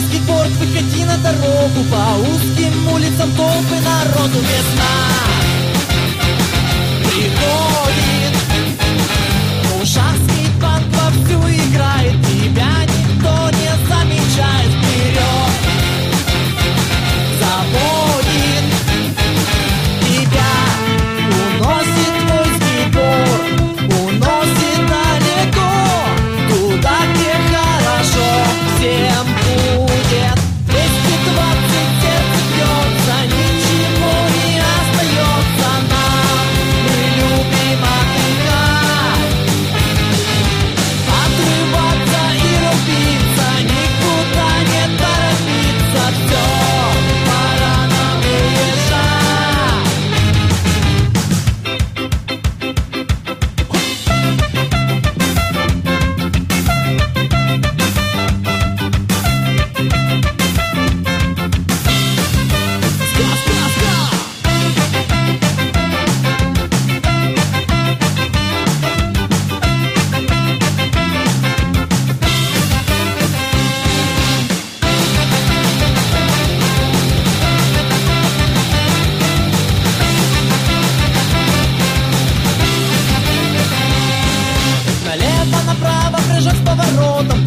скейтборд, выходи на дорогу. По узким улицам толпы народу весна toda